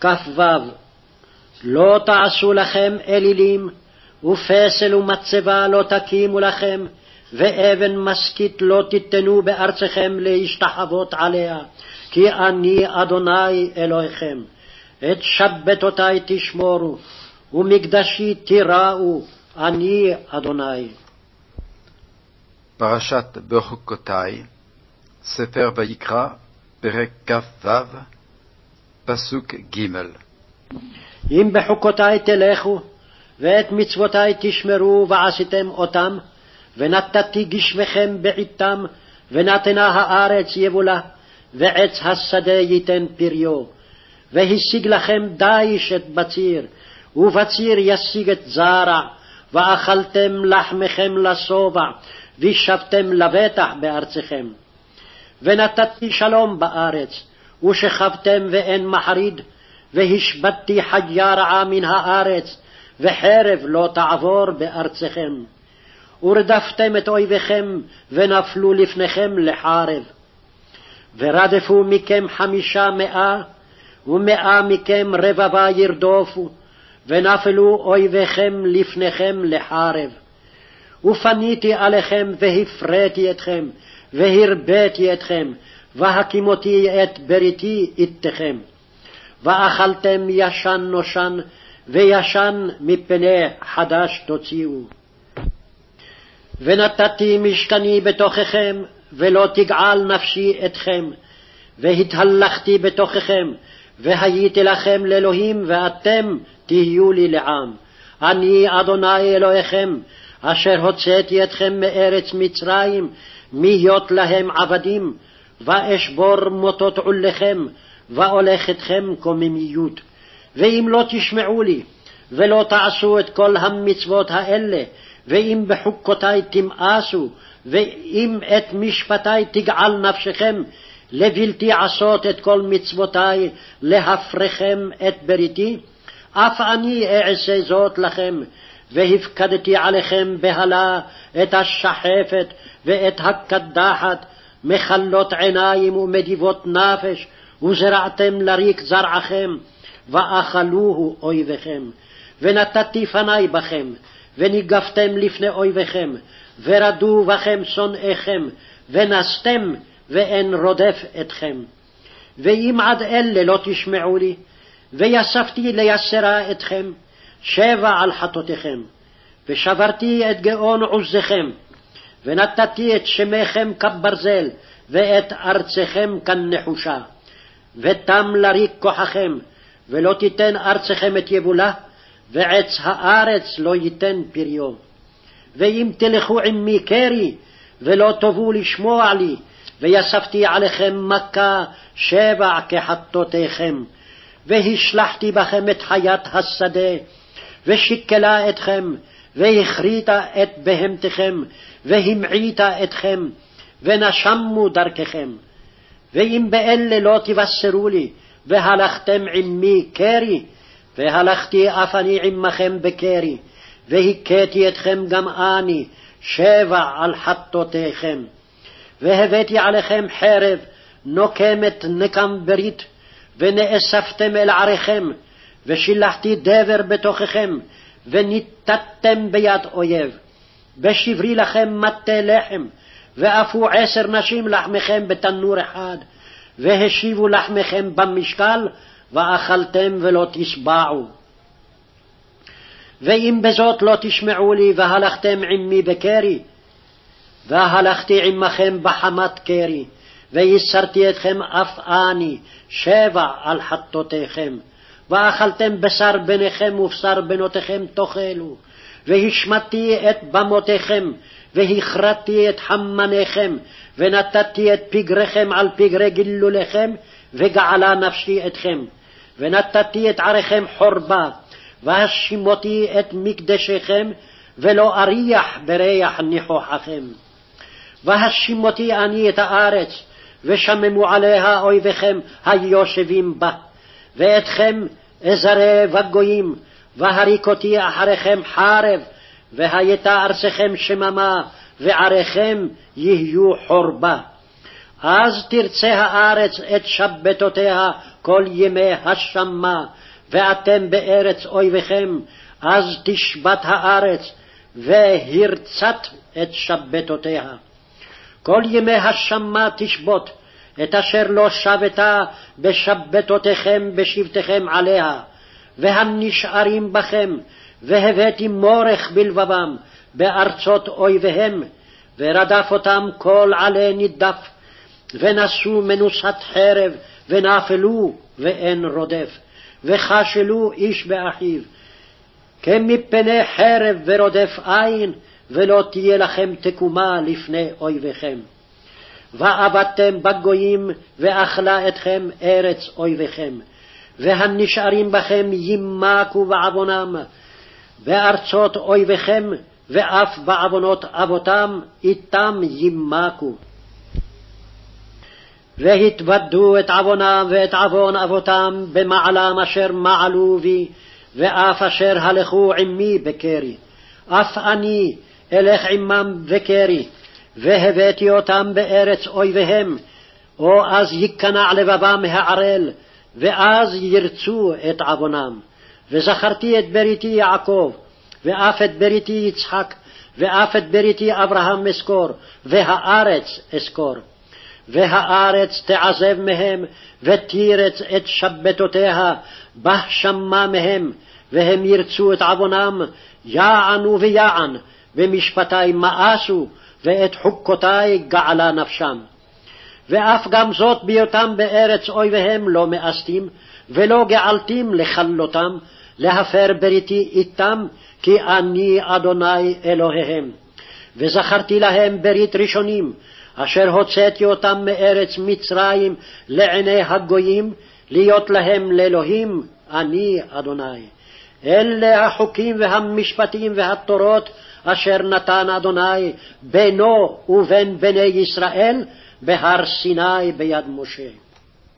כ"ו לא תעשו לכם אלילים, ופסל ומצבה לא תקימו לכם, ואבן משכית לא תיתנו בארצכם להשתחוות עליה, כי אני אדוני אלוהיכם. את שבתותי תשמורו, ומקדשי תיראו, אני אדוני. פרשת בחוקותי, ספר ויקרא, פרק כ"ו, פסוק ג' אם בחוקותי תלכו, ואת מצוותי תשמרו ועשיתם אותם, ונתתי גשמכם בעתם, ונתנה הארץ יבולה, ועץ השדה ייתן פריו. והשיג לכם דיש את בציר, ובציר ישיג את זרע, ואכלתם לחמכם לשובע, וישבתם לבטח בארצכם. ונתתי שלום בארץ, ושכבתם ואין מחריד, והשבתתי חיה רעה מן הארץ, וחרב לא תעבור בארצכם. ורדפתם את אויביכם, ונפלו לפניכם לחרב. ורדפו מכם חמישה מאה, ומאה מכם רבבה ירדופו, ונפלו אויביכם לפניכם לחרב. ופניתי עליכם והפרעתי אתכם, והרביתי אתכם, והקימותי את בריתי איתכם. ואכלתם ישן נושן, וישן מפני חדש תוציאו. ונתתי משכני בתוככם, ולא תגעל נפשי אתכם, והתהלכתי בתוככם, והייתי לכם לאלוהים, ואתם תהיו לי לעם. אני אדוני אלוהיכם, אשר הוצאתי אתכם מארץ מצרים, מהיות להם עבדים, ואשבור מוטות עולכם, ואולך אתכם קוממיות. ואם לא תשמעו לי, ולא תעשו את כל המצוות האלה, ואם בחוקותי תמאסו, ואם את משפטי תגעל נפשכם, לבלתי עשות את כל מצוותי, להפרכם את בריתי, אף אני אעשה זאת לכם, והפקדתי עליכם בהלה את השחפת ואת הקדחת, מחלות עיניים ומדיבות נפש, וזרעתם לריק זרעכם, ואכלוהו אויביכם. ונתתי פני בכם, וניגפתם לפני אויביכם, ורדו בכם שונאיכם, ונסתם, ואין רודף אתכם. ואם עד אלה לא תשמעו לי, ויספתי ליסרה אתכם, שבע על חטאותיכם, ושברתי את גאון עוזכם, ונתתי את שמכם כברזל, ואת ארצכם כנחושה. ותם לריק כוחכם, ולא תיתן ארצכם את יבולה, ועץ הארץ לא ייתן פריו. ואם תלכו עמי קרי, ולא תבואו לשמוע לי, ויספתי עליכם מכה שבע כחטאותיכם, והשלחתי בכם את חיית השדה, ושיקלה אתכם, והכריתה את בהמתכם, והמעיטה אתכם, ונשמו דרככם. ואם באלה לא תבשרו לי, והלכתם עמי קרי, והלכתי אף אני עמכם בקרי, והכיתי אתכם גם אני, שבע על חטאותיכם. והבאתי עליכם חרב, נוקמת נקם ברית, ונאספתם אל עריכם, ושילחתי דבר בתוככם, וניתתם ביד אויב. ושברי לכם מטה לחם, ואפו עשר נשים לחמכם בתנור אחד, והשיבו לחמכם במשקל, ואכלתם ולא תשבעו. ואם בזאת לא תשמעו לי, והלכתם עמי בקרי, והלכתי עמכם בחמת קרי, וייסרתי אתכם אף אני, שבע על חטאותיכם. ואכלתם בשר בניכם ובשר בנותיכם תאכלו, והשמדתי את במותיכם, והכרתי את חמניכם, ונתתי את פגריכם על פגרי גילוליכם, וגעלה נפשי אתכם. ונתתי את עריכם חורבה, והשימותי את מקדשיכם, ולא אריח בריח ניחוחכם. והשימותי אני את הארץ, ושממו עליה אויביכם היושבים בה. ואתכם אזרה בגויים, והריקותי אחריכם חרב, והייתה ארצכם שממה, ועריכם יהיו חורבה. אז תרצה הארץ את שבתותיה כל ימי השמה, ואתם בארץ אויביכם, אז תשבת הארץ, והרצת את שבתותיה. כל ימי השמה תשבות, את אשר לא שבתה בשבתותיכם בשבתכם עליה, והנשארים בכם, והבאתי מורך בלבבם בארצות אויביהם, ורדף אותם כל עלי נידף, ונשאו מנוסת חרב, ונפלו ואין רודף, וכשלו איש באחיו. כמפני חרב ורודף עין, ולא תהיה לכם תקומה לפני אויביכם. ועבדתם בגויים, ואכלה אתכם ארץ אויביכם. והנשארים בכם יימקו בעוונם, בארצות אויביכם, ואף בעוונות אבותם, איתם יימקו. והתוודו את עוונם ואת עוון אבותם במעלם אשר מעלו בי, ואף אשר הלכו עמי בקרי. אף אני אלך עמם בקרי, והבאתי אותם בארץ אויביהם, או אז ייכנע לבבם הערל, ואז ירצו את עוונם. וזכרתי את בריתי יעקב, ואף את בריתי יצחק, ואף את בריתי אברהם אזכור, והארץ אזכור. והארץ תעזב מהם, ותירץ את שבתותיה, בה שמע מהם, והם ירצו את עוונם, יענו ויען, ומשפטי מאסו, ואת חוקותי געלה נפשם. ואף גם זאת בהיותם בארץ אויביהם לא מאסתים, ולא געלתים לכלותם, להפר בריתי איתם, כי אני אדוני אלוהיהם. וזכרתי להם ברית ראשונים, אשר הוצאתי אותם מארץ מצרים לעיני הגויים, להיות להם לאלוהים, אני אדוני. אלה החוקים והמשפטים והתורות אשר נתן אדוני בינו ובין בני ישראל בהר סיני ביד משה.